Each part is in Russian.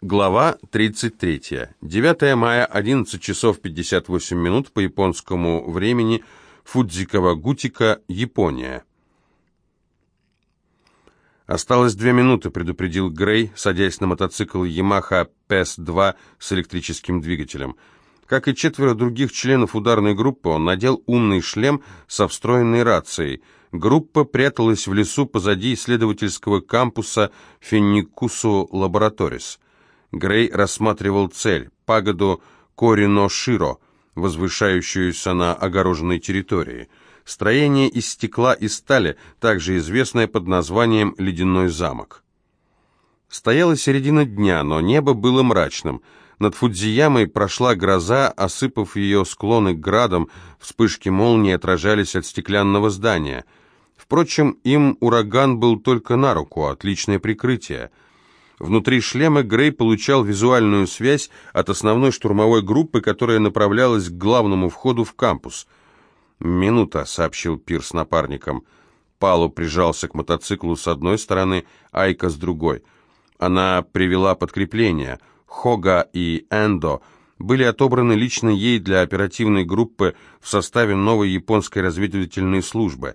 Глава 33. 9 мая, 11 часов 58 минут по японскому времени, Фудзикава-Гутика, Япония. «Осталось две минуты», — предупредил Грей, садясь на мотоцикл Yamaha PS-2 с электрическим двигателем. Как и четверо других членов ударной группы, он надел умный шлем со встроенной рацией. Группа пряталась в лесу позади исследовательского кампуса Фенникусу Лабораторис. Грей рассматривал цель – пагоду Корино-Широ, возвышающуюся на огороженной территории. Строение из стекла и стали, также известное под названием «Ледяной замок». Стояла середина дня, но небо было мрачным. Над Фудзиямой прошла гроза, осыпав ее склоны градом, вспышки молнии отражались от стеклянного здания. Впрочем, им ураган был только на руку, отличное прикрытие – Внутри шлема Грей получал визуальную связь от основной штурмовой группы, которая направлялась к главному входу в кампус. «Минута», — сообщил Пирс напарникам. Палу прижался к мотоциклу с одной стороны, Айка с другой. Она привела подкрепление. Хога и Эндо были отобраны лично ей для оперативной группы в составе новой японской разведывательной службы.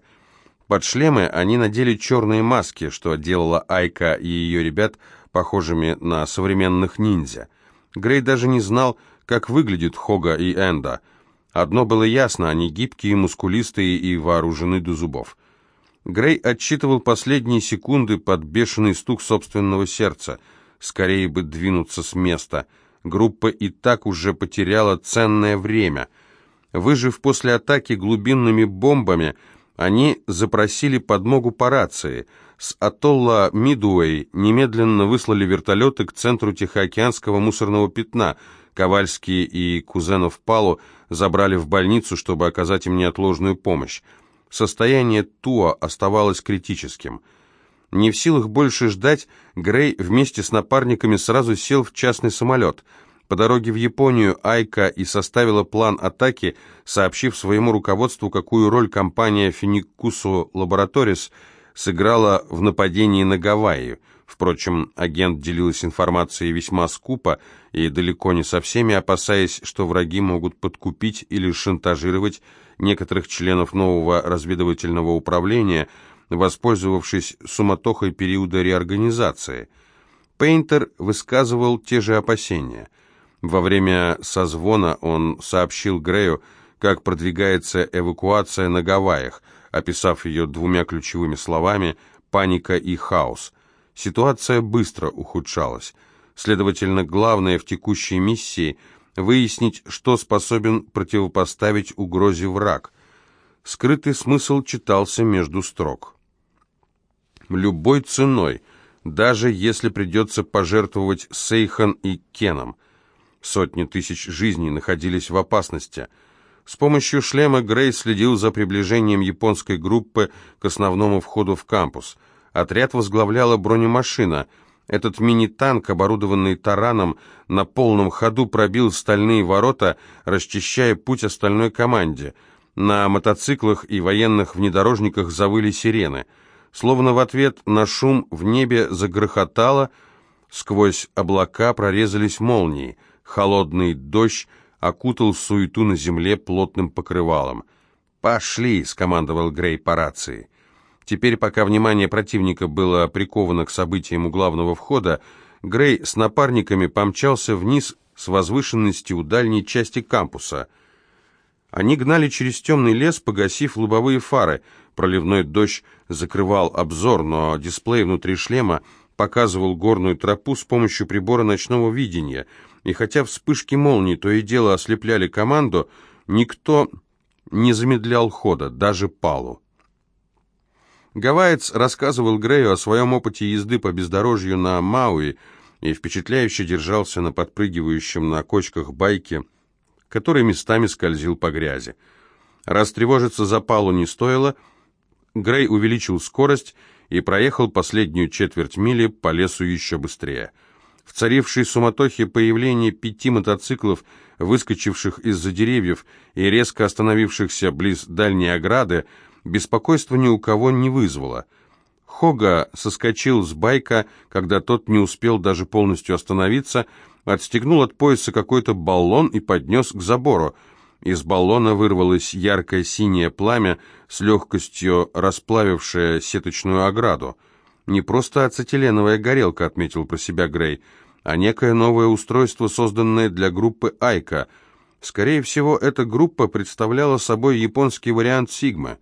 Под шлемы они надели черные маски, что делало Айка и ее ребят похожими на современных ниндзя. Грей даже не знал, как выглядят Хога и Энда. Одно было ясно, они гибкие, мускулистые и вооружены до зубов. Грей отсчитывал последние секунды под бешеный стук собственного сердца. Скорее бы двинуться с места. Группа и так уже потеряла ценное время. Выжив после атаки глубинными бомбами, они запросили подмогу по рации – с атолла Мидуэй немедленно выслали вертолеты к центру Тихоокеанского мусорного пятна. Ковальский и кузенов Палу забрали в больницу, чтобы оказать им неотложную помощь. Состояние Туа оставалось критическим. Не в силах больше ждать, Грей вместе с напарниками сразу сел в частный самолет. По дороге в Японию Айка и составила план атаки, сообщив своему руководству, какую роль компания Финикусу Лабораторис – сыграла в нападении на Гавайи. Впрочем, агент делилась информацией весьма скупо и далеко не со всеми, опасаясь, что враги могут подкупить или шантажировать некоторых членов нового разведывательного управления, воспользовавшись суматохой периода реорганизации. Пейнтер высказывал те же опасения. Во время созвона он сообщил Грею, как продвигается эвакуация на Гавайях, описав ее двумя ключевыми словами «паника» и «хаос». Ситуация быстро ухудшалась. Следовательно, главное в текущей миссии – выяснить, что способен противопоставить угрозе враг. Скрытый смысл читался между строк. Любой ценой, даже если придется пожертвовать Сейхан и Кеном. Сотни тысяч жизней находились в опасности – с помощью шлема Грей следил за приближением японской группы к основному входу в кампус. Отряд возглавляла бронемашина. Этот мини-танк, оборудованный тараном, на полном ходу пробил стальные ворота, расчищая путь остальной команде. На мотоциклах и военных внедорожниках завыли сирены. Словно в ответ на шум в небе загрохотало, сквозь облака прорезались молнии. Холодный дождь окутал суету на земле плотным покрывалом. «Пошли!» — скомандовал Грей по рации. Теперь, пока внимание противника было приковано к событиям у главного входа, Грей с напарниками помчался вниз с возвышенности у дальней части кампуса. Они гнали через темный лес, погасив лобовые фары. Проливной дождь закрывал обзор, но дисплей внутри шлема показывал горную тропу с помощью прибора ночного видения — и хотя вспышки молний то и дело ослепляли команду, никто не замедлял хода, даже Палу. Гавайец рассказывал Грею о своем опыте езды по бездорожью на Мауи и впечатляюще держался на подпрыгивающем на кочках байке, который местами скользил по грязи. Раз тревожиться за Палу не стоило, Грей увеличил скорость и проехал последнюю четверть мили по лесу еще быстрее – в царившей суматохе появление пяти мотоциклов, выскочивших из-за деревьев и резко остановившихся близ дальней ограды, беспокойства ни у кого не вызвало. Хога соскочил с байка, когда тот не успел даже полностью остановиться, отстегнул от пояса какой-то баллон и поднес к забору. Из баллона вырвалось яркое синее пламя, с легкостью расплавившее сеточную ограду. «Не просто ацетиленовая горелка», — отметил про себя Грей, «а некое новое устройство, созданное для группы «Айка». Скорее всего, эта группа представляла собой японский вариант «Сигма»,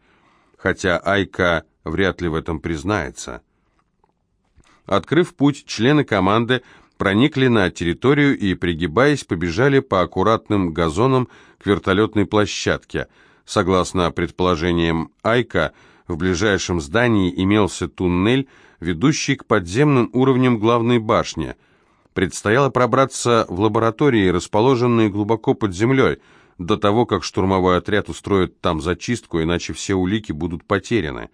хотя «Айка» вряд ли в этом признается. Открыв путь, члены команды проникли на территорию и, пригибаясь, побежали по аккуратным газонам к вертолетной площадке. Согласно предположениям Айка, в ближайшем здании имелся туннель, ведущий к подземным уровням главной башни. Предстояло пробраться в лаборатории, расположенные глубоко под землей, до того, как штурмовой отряд устроит там зачистку, иначе все улики будут потеряны.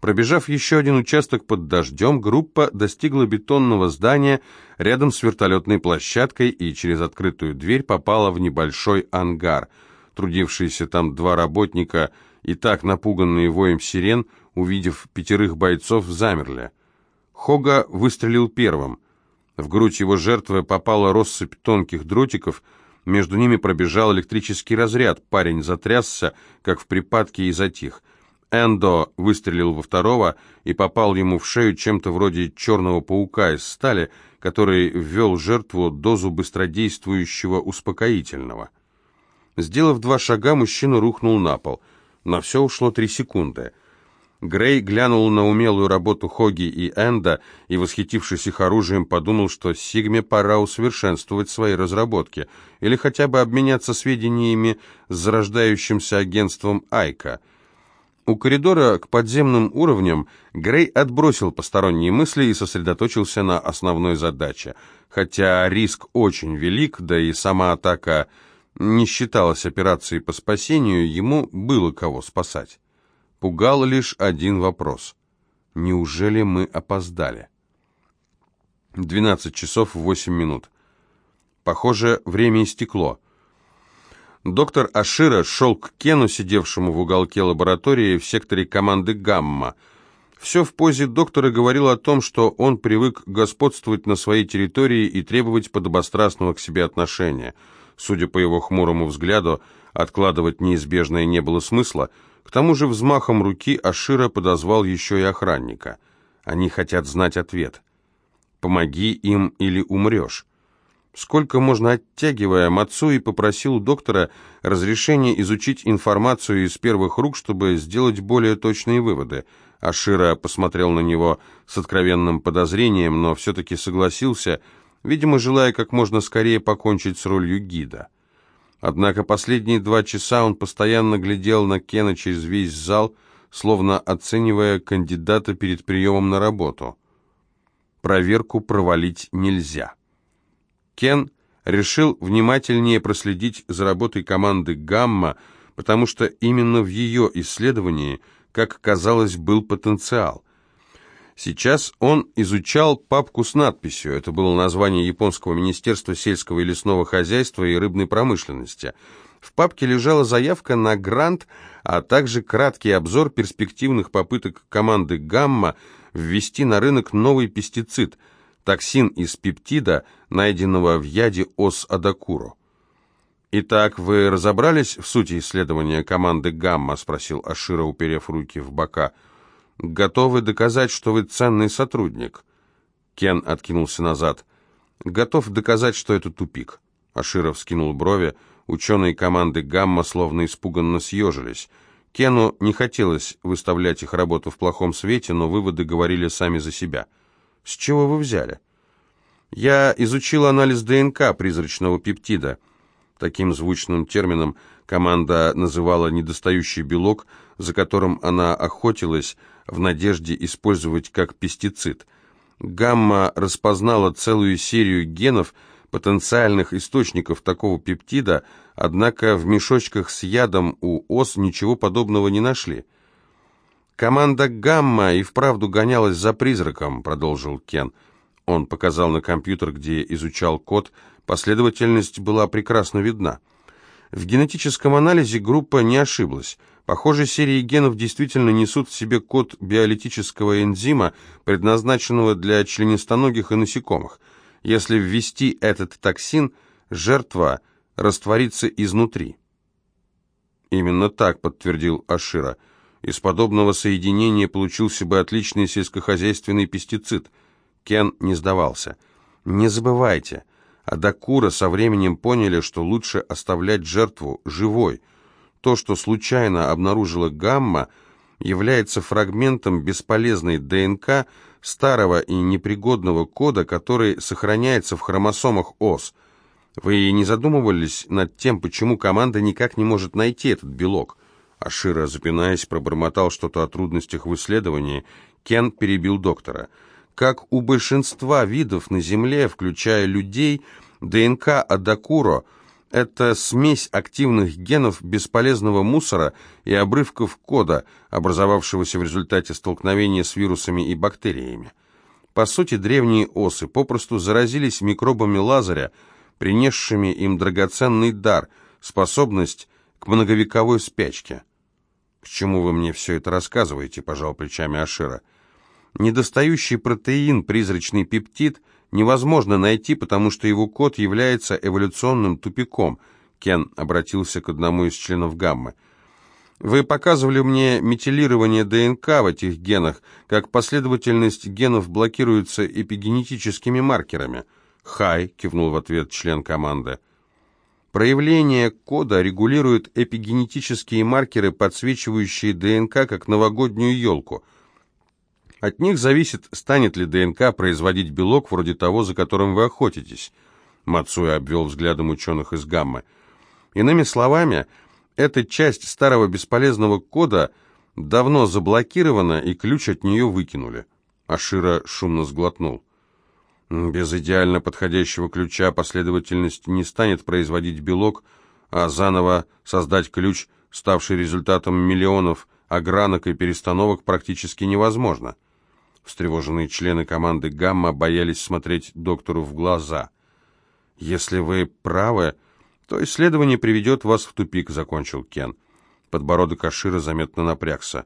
Пробежав еще один участок под дождем, группа достигла бетонного здания рядом с вертолетной площадкой и через открытую дверь попала в небольшой ангар. Трудившиеся там два работника, и так напуганные воем сирен, увидев пятерых бойцов, замерли. Хога выстрелил первым. В грудь его жертвы попала россыпь тонких дротиков, между ними пробежал электрический разряд, парень затрясся, как в припадке, и затих — Эндо выстрелил во второго и попал ему в шею чем-то вроде черного паука из стали, который ввел жертву дозу быстродействующего успокоительного. Сделав два шага, мужчина рухнул на пол. На все ушло три секунды. Грей глянул на умелую работу Хоги и Энда и, восхитившись их оружием, подумал, что Сигме пора усовершенствовать свои разработки или хотя бы обменяться сведениями с зарождающимся агентством Айка – у коридора к подземным уровням Грей отбросил посторонние мысли и сосредоточился на основной задаче. Хотя риск очень велик, да и сама атака не считалась операцией по спасению, ему было кого спасать. Пугал лишь один вопрос. Неужели мы опоздали? 12 часов 8 минут. Похоже, время истекло. Доктор Ашира шел к Кену, сидевшему в уголке лаборатории в секторе команды «Гамма». Все в позе доктора говорило о том, что он привык господствовать на своей территории и требовать подобострастного к себе отношения. Судя по его хмурому взгляду, откладывать неизбежное не было смысла. К тому же взмахом руки Ашира подозвал еще и охранника. Они хотят знать ответ. «Помоги им или умрешь». Сколько можно оттягивая, Мацуи попросил у доктора разрешения изучить информацию из первых рук, чтобы сделать более точные выводы. Ашира посмотрел на него с откровенным подозрением, но все-таки согласился, видимо, желая как можно скорее покончить с ролью гида. Однако последние два часа он постоянно глядел на Кена через весь зал, словно оценивая кандидата перед приемом на работу. Проверку провалить нельзя. Кен решил внимательнее проследить за работой команды «Гамма», потому что именно в ее исследовании, как казалось, был потенциал. Сейчас он изучал папку с надписью, это было название Японского министерства сельского и лесного хозяйства и рыбной промышленности. В папке лежала заявка на грант, а также краткий обзор перспективных попыток команды «Гамма» ввести на рынок новый пестицид – токсин из пептида, найденного в яде ос-адакуру. «Итак, вы разобрались в сути исследования команды «Гамма»?» — спросил Ашира, уперев руки в бока. «Готовы доказать, что вы ценный сотрудник?» Кен откинулся назад. «Готов доказать, что это тупик». Аширов скинул брови. Ученые команды «Гамма» словно испуганно съежились. Кену не хотелось выставлять их работу в плохом свете, но выводы говорили сами за себя — с чего вы взяли? Я изучил анализ ДНК призрачного пептида. Таким звучным термином команда называла недостающий белок, за которым она охотилась в надежде использовать как пестицид. Гамма распознала целую серию генов, потенциальных источников такого пептида, однако в мешочках с ядом у ос ничего подобного не нашли. «Команда «Гамма» и вправду гонялась за призраком», — продолжил Кен. Он показал на компьютер, где изучал код. Последовательность была прекрасно видна. В генетическом анализе группа не ошиблась. Похоже, серии генов действительно несут в себе код биолитического энзима, предназначенного для членистоногих и насекомых. Если ввести этот токсин, жертва растворится изнутри. Именно так, подтвердил Ашира. Из подобного соединения получился бы отличный сельскохозяйственный пестицид. Кен не сдавался. Не забывайте, Адакура со временем поняли, что лучше оставлять жертву живой. То, что случайно обнаружила гамма, является фрагментом бесполезной ДНК старого и непригодного кода, который сохраняется в хромосомах ОС. Вы не задумывались над тем, почему команда никак не может найти этот белок? Ашира, запинаясь, пробормотал что-то о трудностях в исследовании. Кен перебил доктора. Как у большинства видов на Земле, включая людей, ДНК Адакуро – это смесь активных генов бесполезного мусора и обрывков кода, образовавшегося в результате столкновения с вирусами и бактериями. По сути, древние осы попросту заразились микробами Лазаря, принесшими им драгоценный дар, способность к многовековой спячке. «К чему вы мне все это рассказываете?» – пожал плечами Ашира. «Недостающий протеин, призрачный пептид, невозможно найти, потому что его код является эволюционным тупиком», – Кен обратился к одному из членов гаммы. «Вы показывали мне метилирование ДНК в этих генах, как последовательность генов блокируется эпигенетическими маркерами». «Хай», — кивнул в ответ член команды. Проявление кода регулирует эпигенетические маркеры, подсвечивающие ДНК как новогоднюю елку. От них зависит, станет ли ДНК производить белок вроде того, за которым вы охотитесь. Мацуя обвел взглядом ученых из Гаммы. Иными словами, эта часть старого бесполезного кода давно заблокирована, и ключ от нее выкинули. Ашира шумно сглотнул. Без идеально подходящего ключа последовательность не станет производить белок, а заново создать ключ, ставший результатом миллионов огранок и перестановок, практически невозможно. Встревоженные члены команды «Гамма» боялись смотреть доктору в глаза. «Если вы правы, то исследование приведет вас в тупик», — закончил Кен. Подбородок Ашира заметно напрягся.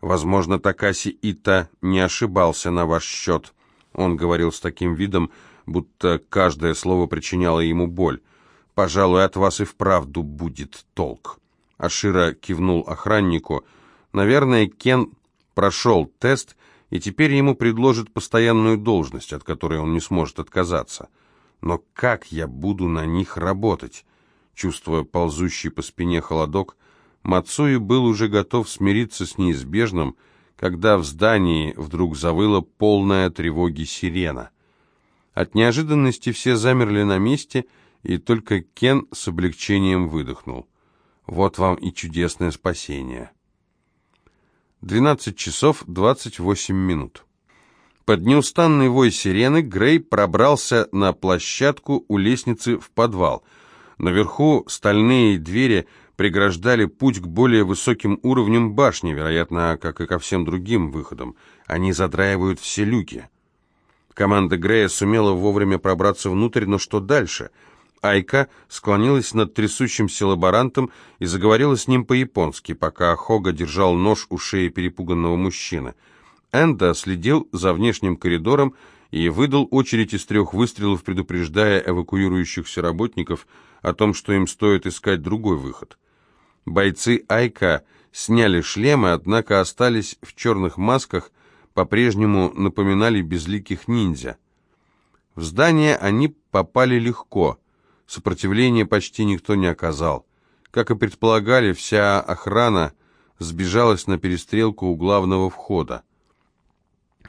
«Возможно, Такаси Ита не ошибался на ваш счет», он говорил с таким видом, будто каждое слово причиняло ему боль. «Пожалуй, от вас и вправду будет толк». Ашира кивнул охраннику. «Наверное, Кен прошел тест, и теперь ему предложат постоянную должность, от которой он не сможет отказаться. Но как я буду на них работать?» Чувствуя ползущий по спине холодок, Мацуи был уже готов смириться с неизбежным, когда в здании вдруг завыла полная тревоги сирена. От неожиданности все замерли на месте, и только Кен с облегчением выдохнул. Вот вам и чудесное спасение. 12 часов 28 минут. Под неустанный вой сирены Грей пробрался на площадку у лестницы в подвал. Наверху стальные двери преграждали путь к более высоким уровням башни, вероятно, как и ко всем другим выходам. Они задраивают все люки. Команда Грея сумела вовремя пробраться внутрь, но что дальше? Айка склонилась над трясущимся лаборантом и заговорила с ним по-японски, пока Хога держал нож у шеи перепуганного мужчины. Энда следил за внешним коридором и выдал очередь из трех выстрелов, предупреждая эвакуирующихся работников о том, что им стоит искать другой выход. Бойцы Айка сняли шлемы, однако остались в черных масках, по-прежнему напоминали безликих ниндзя. В здание они попали легко, сопротивления почти никто не оказал. Как и предполагали, вся охрана сбежалась на перестрелку у главного входа.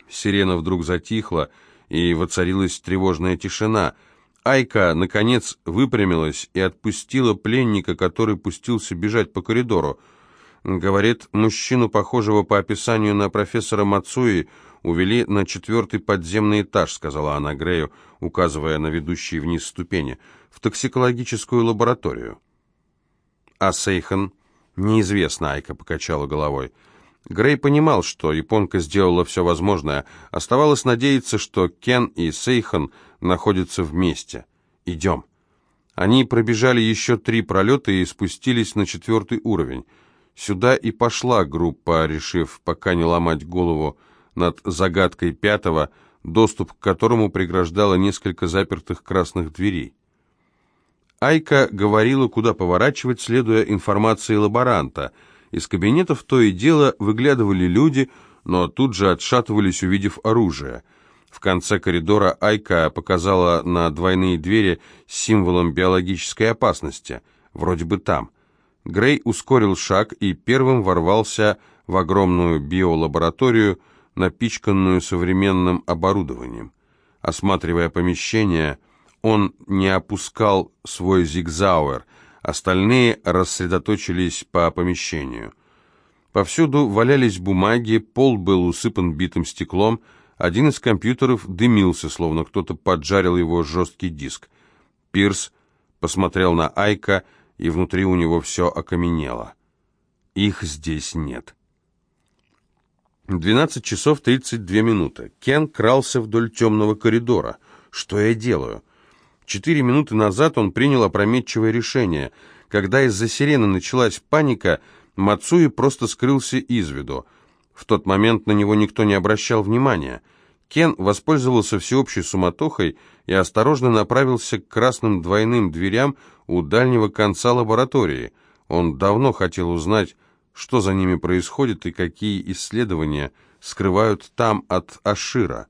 Сирена вдруг затихла, и воцарилась тревожная тишина — Айка, наконец, выпрямилась и отпустила пленника, который пустился бежать по коридору. Говорит, мужчину, похожего по описанию на профессора Мацуи, увели на четвертый подземный этаж, сказала она Грею, указывая на ведущие вниз ступени, в токсикологическую лабораторию. А Сейхан? Неизвестно, Айка покачала головой. Грей понимал, что японка сделала все возможное. Оставалось надеяться, что Кен и Сейхан находятся вместе. «Идем». Они пробежали еще три пролета и спустились на четвертый уровень. Сюда и пошла группа, решив пока не ломать голову над загадкой пятого, доступ к которому преграждало несколько запертых красных дверей. Айка говорила, куда поворачивать, следуя информации лаборанта. Из кабинетов то и дело выглядывали люди, но тут же отшатывались, увидев оружие. В конце коридора Айка показала на двойные двери с символом биологической опасности. Вроде бы там. Грей ускорил шаг и первым ворвался в огромную биолабораторию, напичканную современным оборудованием. Осматривая помещение, он не опускал свой зигзауэр, остальные рассредоточились по помещению. Повсюду валялись бумаги, пол был усыпан битым стеклом, один из компьютеров дымился, словно кто-то поджарил его жесткий диск. Пирс посмотрел на Айка, и внутри у него все окаменело. Их здесь нет. 12 часов 32 минуты. Кен крался вдоль темного коридора. Что я делаю? Четыре минуты назад он принял опрометчивое решение. Когда из-за сирены началась паника, Мацуи просто скрылся из виду. В тот момент на него никто не обращал внимания. Кен воспользовался всеобщей суматохой и осторожно направился к красным двойным дверям у дальнего конца лаборатории. Он давно хотел узнать, что за ними происходит и какие исследования скрывают там от Ашира.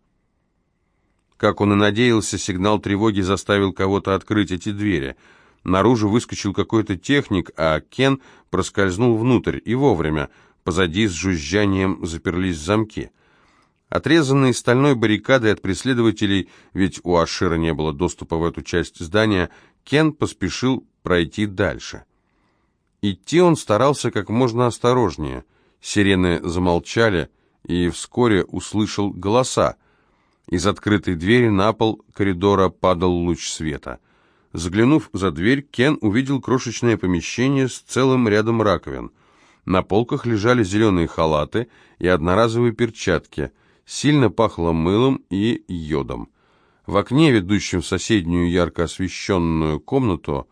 Как он и надеялся, сигнал тревоги заставил кого-то открыть эти двери. Наружу выскочил какой-то техник, а Кен проскользнул внутрь, и вовремя. Позади с жужжанием заперлись замки. Отрезанный стальной баррикадой от преследователей, ведь у Ашира не было доступа в эту часть здания, Кен поспешил пройти дальше. Идти он старался как можно осторожнее. Сирены замолчали, и вскоре услышал голоса. Из открытой двери на пол коридора падал луч света. Заглянув за дверь, Кен увидел крошечное помещение с целым рядом раковин. На полках лежали зеленые халаты и одноразовые перчатки. Сильно пахло мылом и йодом. В окне, ведущем в соседнюю ярко освещенную комнату,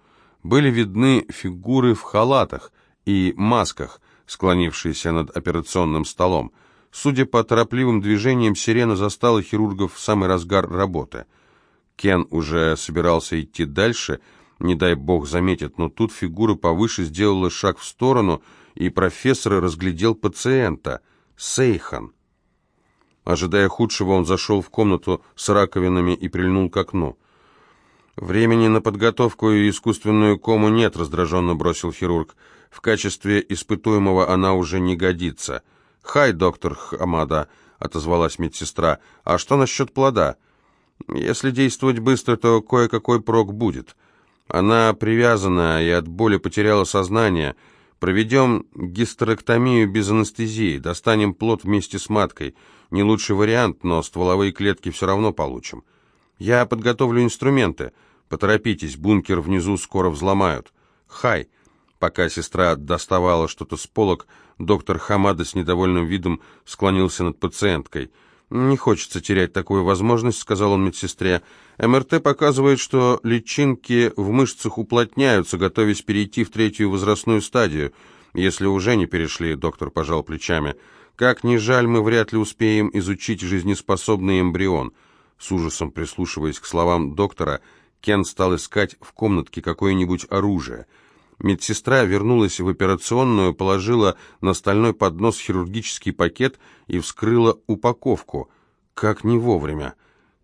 были видны фигуры в халатах и масках, склонившиеся над операционным столом. Судя по торопливым движениям, сирена застала хирургов в самый разгар работы. Кен уже собирался идти дальше, не дай бог заметит, но тут фигура повыше сделала шаг в сторону, и профессор разглядел пациента, Сейхан. Ожидая худшего, он зашел в комнату с раковинами и прильнул к окну. «Времени на подготовку и искусственную кому нет», — раздраженно бросил хирург. «В качестве испытуемого она уже не годится». «Хай, доктор Хамада», — отозвалась медсестра. «А что насчет плода?» «Если действовать быстро, то кое-какой прок будет. Она привязана и от боли потеряла сознание. Проведем гистерэктомию без анестезии, достанем плод вместе с маткой. Не лучший вариант, но стволовые клетки все равно получим. Я подготовлю инструменты. Поторопитесь, бункер внизу скоро взломают. Хай!» Пока сестра доставала что-то с полок, доктор Хамада с недовольным видом склонился над пациенткой. «Не хочется терять такую возможность», — сказал он медсестре. «МРТ показывает, что личинки в мышцах уплотняются, готовясь перейти в третью возрастную стадию. Если уже не перешли», — доктор пожал плечами. «Как ни жаль, мы вряд ли успеем изучить жизнеспособный эмбрион». С ужасом прислушиваясь к словам доктора, Кен стал искать в комнатке какое-нибудь оружие — Медсестра вернулась в операционную, положила на стальной поднос хирургический пакет и вскрыла упаковку. Как не вовремя.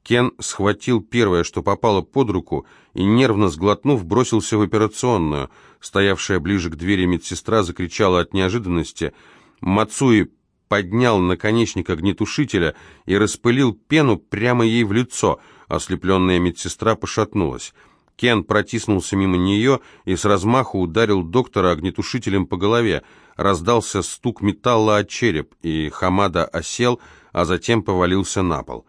Кен схватил первое, что попало под руку, и, нервно сглотнув, бросился в операционную. Стоявшая ближе к двери медсестра закричала от неожиданности. Мацуи поднял наконечник огнетушителя и распылил пену прямо ей в лицо. Ослепленная медсестра пошатнулась. Кен протиснулся мимо нее и с размаху ударил доктора огнетушителем по голове. Раздался стук металла от череп, и Хамада осел, а затем повалился на пол.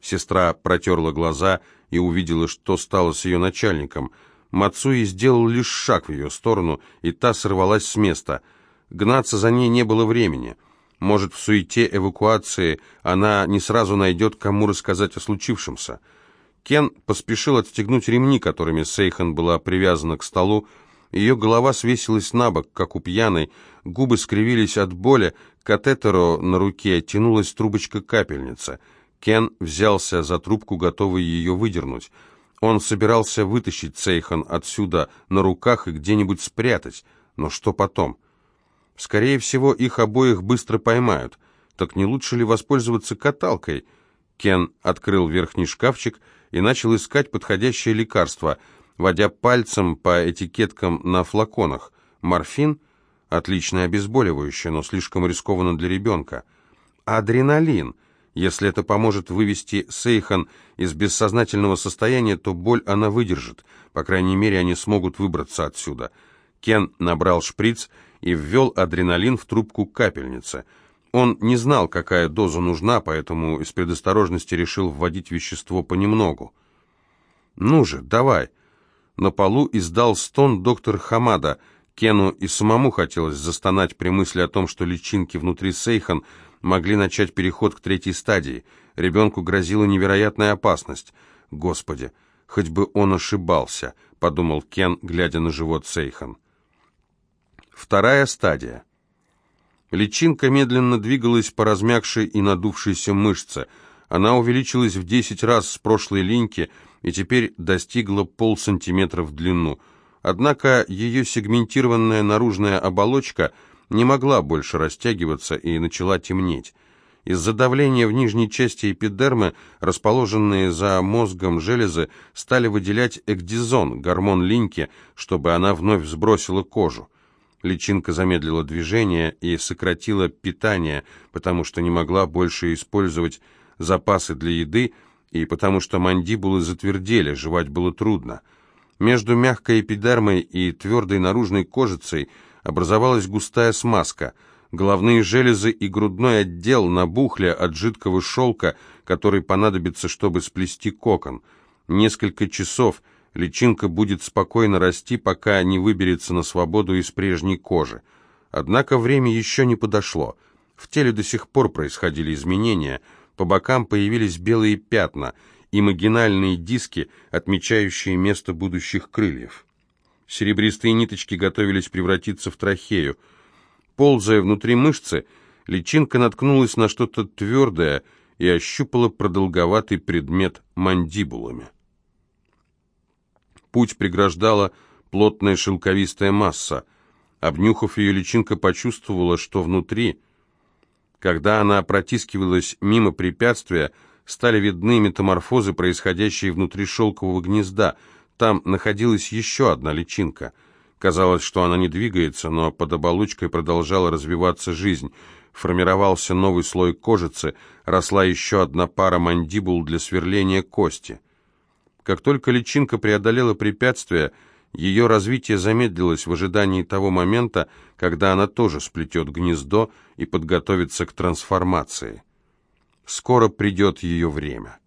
Сестра протерла глаза и увидела, что стало с ее начальником. Мацуи сделал лишь шаг в ее сторону, и та сорвалась с места. Гнаться за ней не было времени. Может, в суете эвакуации она не сразу найдет, кому рассказать о случившемся. Кен поспешил отстегнуть ремни, которыми Сейхан была привязана к столу. Ее голова свесилась на бок, как у пьяной, губы скривились от боли, к катетеру на руке тянулась трубочка капельницы. Кен взялся за трубку, готовый ее выдернуть. Он собирался вытащить Сейхан отсюда на руках и где-нибудь спрятать. Но что потом? Скорее всего, их обоих быстро поймают. Так не лучше ли воспользоваться каталкой? Кен открыл верхний шкафчик и начал искать подходящее лекарство, водя пальцем по этикеткам на флаконах. Морфин – отличное обезболивающее, но слишком рискованно для ребенка. Адреналин – если это поможет вывести Сейхан из бессознательного состояния, то боль она выдержит. По крайней мере, они смогут выбраться отсюда. Кен набрал шприц и ввел адреналин в трубку капельницы. Он не знал, какая доза нужна, поэтому из предосторожности решил вводить вещество понемногу. «Ну же, давай!» На полу издал стон доктор Хамада. Кену и самому хотелось застонать при мысли о том, что личинки внутри Сейхан – могли начать переход к третьей стадии. Ребенку грозила невероятная опасность. «Господи, хоть бы он ошибался», — подумал Кен, глядя на живот Сейхан. Вторая стадия. Личинка медленно двигалась по размягшей и надувшейся мышце. Она увеличилась в 10 раз с прошлой линьки и теперь достигла полсантиметра в длину. Однако ее сегментированная наружная оболочка — не могла больше растягиваться и начала темнеть. Из-за давления в нижней части эпидермы, расположенные за мозгом железы, стали выделять экдизон, гормон линьки, чтобы она вновь сбросила кожу. Личинка замедлила движение и сократила питание, потому что не могла больше использовать запасы для еды и потому что мандибулы затвердели, жевать было трудно. Между мягкой эпидермой и твердой наружной кожицей – образовалась густая смазка. Головные железы и грудной отдел набухли от жидкого шелка, который понадобится, чтобы сплести кокон. Несколько часов личинка будет спокойно расти, пока не выберется на свободу из прежней кожи. Однако время еще не подошло. В теле до сих пор происходили изменения, по бокам появились белые пятна, имагинальные диски, отмечающие место будущих крыльев. Серебристые ниточки готовились превратиться в трахею. Ползая внутри мышцы, личинка наткнулась на что-то твердое и ощупала продолговатый предмет мандибулами. Путь преграждала плотная шелковистая масса. Обнюхав ее, личинка почувствовала, что внутри, когда она протискивалась мимо препятствия, стали видны метаморфозы, происходящие внутри шелкового гнезда — там находилась еще одна личинка. Казалось, что она не двигается, но под оболочкой продолжала развиваться жизнь. Формировался новый слой кожицы, росла еще одна пара мандибул для сверления кости. Как только личинка преодолела препятствие, ее развитие замедлилось в ожидании того момента, когда она тоже сплетет гнездо и подготовится к трансформации. Скоро придет ее время.